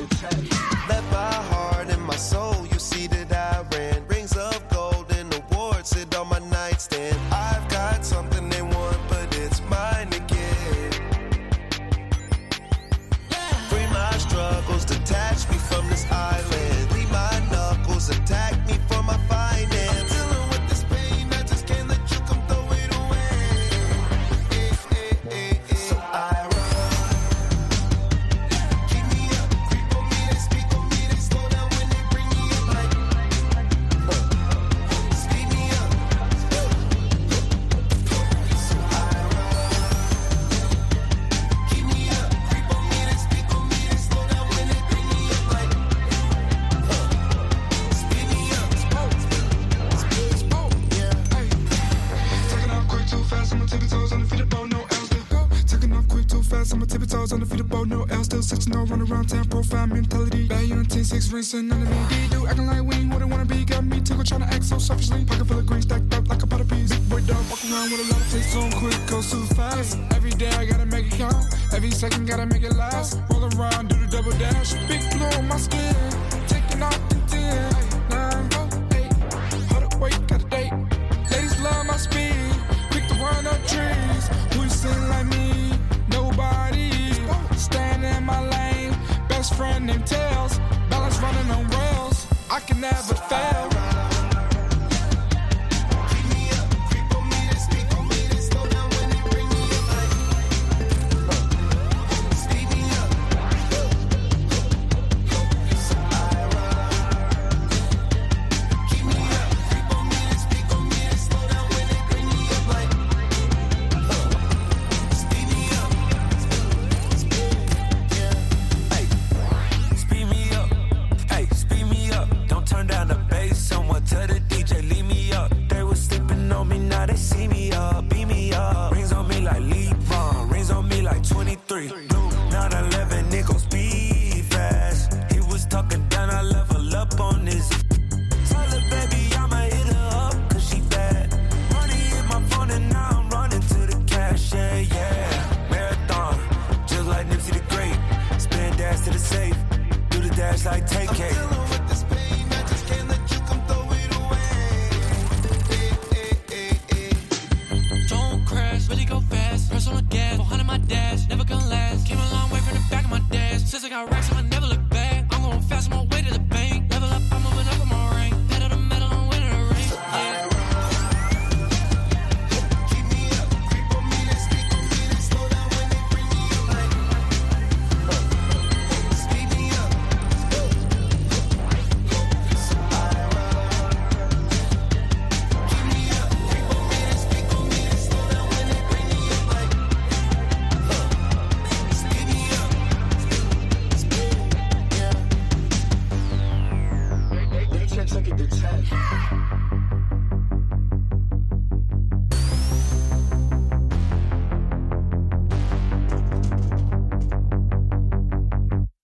Left my heart and my soul, you see that I ran. Rings of gold and awards sit on my nightstand. I've got something they want, but it's mine again. Free my struggles, detach Of bow, no L still. Six no run around town, profile mentality. Bad you on 10 6 rings, and none of me. Do acting like we ain't what I wanna be. Got me tickle trying to act so selfishly. Pocket full of green stacked up like a pot of peas. Big boy dog walking around with a lot of taste on quick, go too fast. Every day I gotta make it count. Every second gotta make it last. Roll around, do the double dash. Big blue on my skin. Named Tails. Balance running on rails. I can never three. Not 11, nigga, speed fast. He was talking down, I level up on this. Tell her, baby, I'ma hit her up, cause she bad. Money in my phone, and now I'm running to the cash, yeah, yeah. Marathon, just like Nipsey the Great. Spin dash to the safe, do the dash like